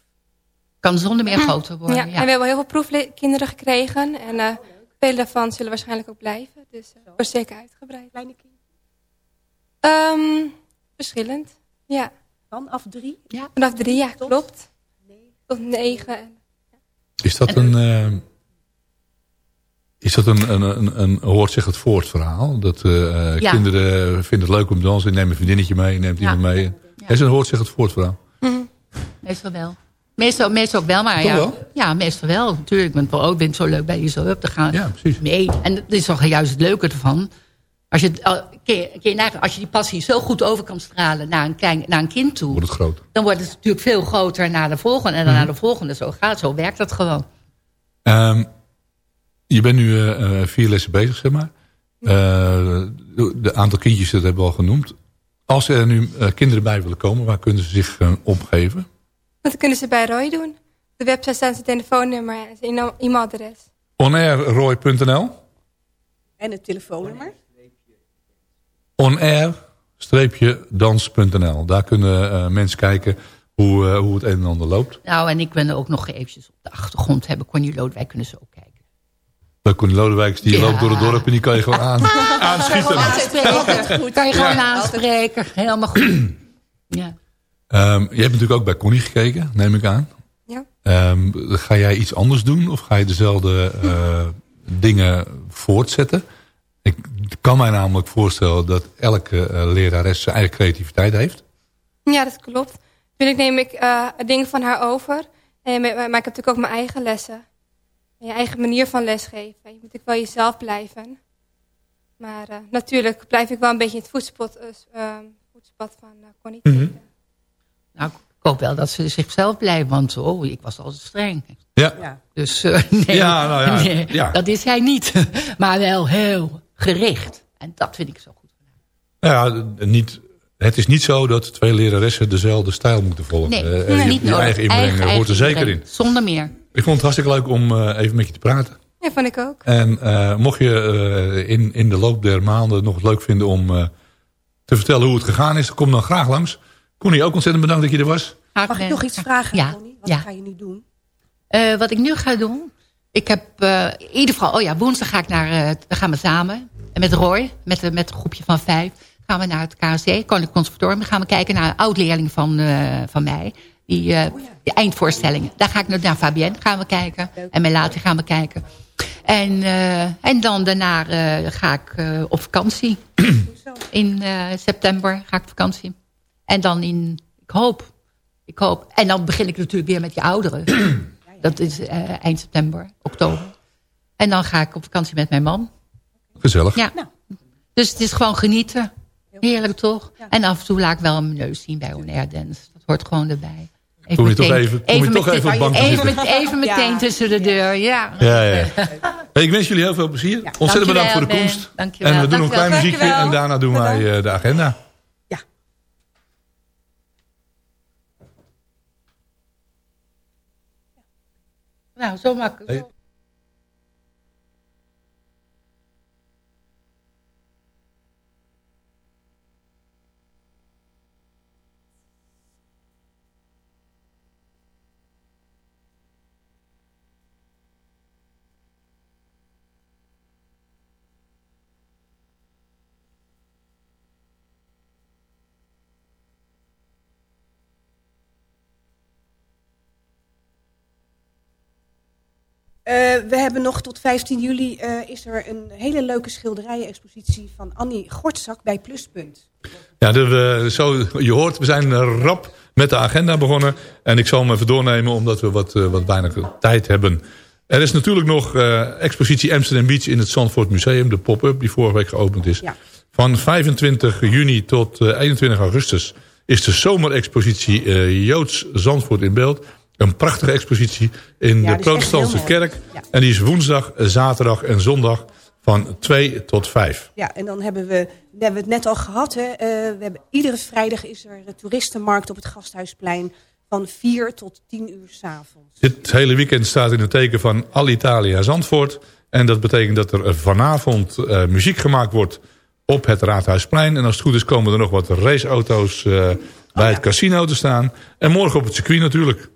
Kan zonder meer groter worden. Ja. Ja. En we hebben heel veel proefkinderen gekregen. En eh vele daarvan zullen waarschijnlijk ook blijven. Dus uh, wordt zeker uitgebreid. Kleine kinderen? Ehm, verschillend. Ja. Vanaf drie? Ja. Vanaf drie, ja, klopt. Tot negen. En- Is dat een... eh, is dat een, een, een, een hoort zich het voort verhaal? Dat eh, Ja. kinderen vinden het leuk om te dansen. Neem een vriendinnetje mee, neemt Ja. iemand mee. Is het een hoort zich het voort verhaal? Meestal wel. Meestal, meestal ook wel, maar Toch ja. wel? Ja, meestal wel. Natuurlijk. Ik ben wel ook ben ik zo leuk bij je zo up te gaan. Ja, precies. Nee, en dat is toch juist het leuke ervan. Als je, het- al- kun je, kun je nagaan, als je die passie zo goed over kan stralen naar een, klein, naar een kind toe... Wordt het groot. dan wordt het natuurlijk veel groter naar de volgende en dan naar de volgende. Zo gaat, zo werkt dat gewoon. Ehm, je bent nu eh, eh, vier lessen bezig, zeg maar. Eh, de, aantal kindjes, dat hebben we al genoemd. Als er nu kinderen bij willen komen, waar kunnen ze zich opgeven? Dat kunnen ze bij Roy doen. Op de website staat zijn telefoonnummer en zijn e-mailadres. onairroy.nl En het telefoonnummer? onair-dans.nl Daar kunnen eh, mensen kijken hoe, eh, hoe het een en ander loopt. Nou, en ik ben ook nog eventjes op de achtergrond hebben. Connie Lodewijk kunnen ze ook kijken. Bij Connie Lodewijks, die Ja. loopt door het dorp en die kan je gewoon aan, aanschieten. Aanspreken. Kan je gewoon aanspreken. Helemaal goed. Ja. Ehm, je hebt natuurlijk ook bij Connie gekeken, neem ik aan. Ja. Ehm, ga jij iets anders doen of ga je dezelfde eh, dingen voortzetten? Ik kan mij namelijk voorstellen dat elke eh, lerares zijn eigen creativiteit heeft. Ja, dat klopt. Natuurlijk neem ik eh, dingen van haar over. En, maar ik heb natuurlijk ook mijn eigen lessen. En je eigen manier van lesgeven. Je moet natuurlijk wel jezelf blijven. Maar natuurlijk blijf ik wel een beetje in het voetspot, eh, s- eh, voetspad van Connie. Nou, ik hoop wel dat ze zichzelf blijven. Want oh, ik was altijd streng. Ja. Ja. Dus eh, nee, Ja, nou ja, nee, ja. dat is hij niet. Maar wel heel gericht. En dat vind ik zo goed. Nou ja, niet, het is niet zo dat twee leraressen dezelfde stijl moeten volgen. Nee, Eh, nee, je, niet je nodig. eigen inbreng Eigen- hoort er zeker inbreng. in. Zonder meer. Ik vond het hartstikke leuk om eh, even met je te praten. Ja, vond ik ook. En eh, mocht je eh, in, in de loop der maanden nog het leuk vinden om eh, te vertellen hoe het gegaan is, kom dan graag langs. Connie, ook ontzettend bedankt dat je er was. Mag ik nog iets vragen, Ja, Connie? Wat ja. ga je nu doen? Eh, wat ik nu ga doen, Ik heb eh, in ieder geval... Oh ja, woensdag ga ik naar... eh, dan gaan we samen. En met Roy, met, de- met een groepje van vijf... gaan we naar het KC, Koninklijk Conservatorium. Dan gaan we kijken naar een oud-leerling van, eh, van mij. Die, eh die eindvoorstellingen. Daar ga ik naar, naar Fabienne gaan we kijken. En Melati gaan we kijken. En, eh, en dan daarna eh, ga ik eh, op vakantie. in eh, september ga ik op vakantie. En dan in... Ik hoop. Ik hoop. En dan begin ik natuurlijk weer met die ouderen. Dat is eh, eind september, oktober. En dan ga ik op vakantie met mijn man. Gezellig. Ja. Dus het is gewoon genieten. Heerlijk toch? En af en toe laat ik wel mijn neus zien bij On Air Dance. Dat hoort gewoon erbij. Kom je toch even- kom je toch meteen- even op het bankje even, zitten. met- even meteen Ja. tussen de deur, ja. Ja, ja. Hey, ik wens jullie heel veel plezier. Ontzettend bedankt voor de komst. Dankjewel. En we doen nog een klein muziekje en daarna doen wij eh, de agenda. Nou, zo makkelijk. Hey. We hebben nog tot 15 juli eh, is er een hele leuke schilderijen-expositie van Annie Gortzak bij Pluspunt. Ja, de, zo, je hoort, we zijn eh, rap met de agenda begonnen. En ik zal hem even doornemen omdat we wat, eh, wat weinig tijd hebben. Er is natuurlijk nog eh, expositie Amsterdam Beach in het Zandvoort Museum. De pop-up die vorige week geopend is. Ja. Van 25 juni tot eh, 21 augustus is de zomerexpositie eh, Joods Zandvoort in beeld. Een prachtige expositie in Ja, de protestantse kerk. Ja. En die is woensdag, eh, zaterdag en zondag van 2 tot 5. Ja, en dan hebben we, we hebben het net al gehad. Hè, eh, we hebben, iedere vrijdag is er een toeristenmarkt op het Gasthuisplein van 4 tot 10 uur s'avonds. Dit hele weekend staat in het teken van Alitalia Zandvoort. En dat betekent dat er vanavond eh, muziek gemaakt wordt op het Raadhuisplein. En als het goed is komen er nog wat raceauto's bij het casino te staan. En morgen op het circuit natuurlijk.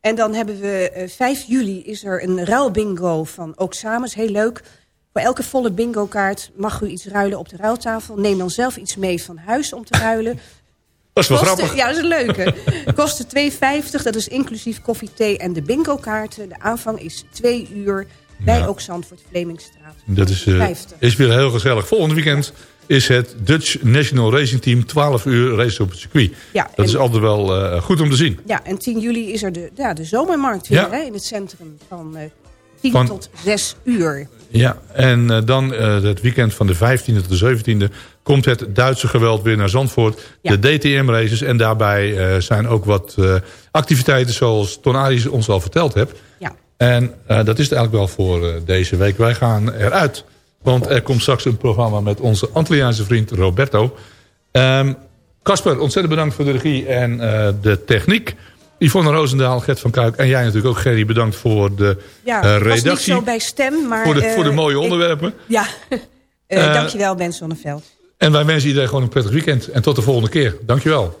En dan hebben we eh, 5 juli is er een ruilbingo van Ook Samen. Is heel leuk. Voor elke volle bingo kaart mag u iets ruilen op de ruiltafel. Neem dan zelf iets mee van huis om te ruilen. Dat is wel Kosten- grappig. Ja, dat is een leuke. Kosten 2,50. Dat is inclusief koffie, thee en de bingo kaarten. De aanvang is 2 uur bij Ja. Ook Zandvoort Vlemingstraat. Dat is, eh, 50. is weer heel gezellig. Volgende weekend is het Dutch National Racing Team 12 uur race op het circuit. Ja, dat is altijd wel eh, goed om te zien. Ja, en 10 juli is er de, ja, de zomermarkt weer Ja. hè, in het centrum van eh 10 Van- tot 6 uur. Ja, en eh, dan eh, het weekend van de 15e tot de 17e komt het Duitse geweld weer naar Zandvoort. Ja. De DTM-races en daarbij eh, zijn ook wat eh, activiteiten zoals Ton Aries ons al verteld hebt. Ja. En eh, dat is het eigenlijk wel voor eh, deze week. Wij gaan eruit, want er komt straks een programma met onze Antilliaanse vriend Roberto. Ehm, Casper, ontzettend bedankt voor de regie en eh, de techniek. Yvonne Roosendaal, Gert van Kuik en jij natuurlijk ook, Gerry, bedankt voor de Ja, eh, ik was niet redactie. zo bij stem, maar... voor, de, eh, voor de mooie ik- onderwerpen. ja, Eh, Eh, dankjewel Ben Zonneveld. En wij wensen iedereen gewoon een prettig weekend. En tot de volgende keer. Dankjewel.